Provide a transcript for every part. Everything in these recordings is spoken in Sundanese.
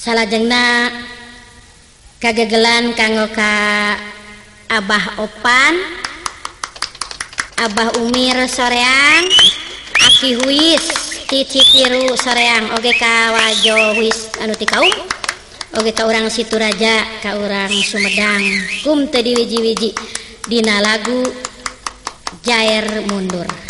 salahjengna kagegelan kanggoka Abah Opan Abah Umir soreang aki huis Cici tiru soreang. Oge ka Wajo huis anu ti kaum. Oge ka urang situ raja ka urang Sumedang. Kum teu diwiji-wiji dina lagu Jair mundur.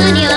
Junior.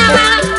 mana mana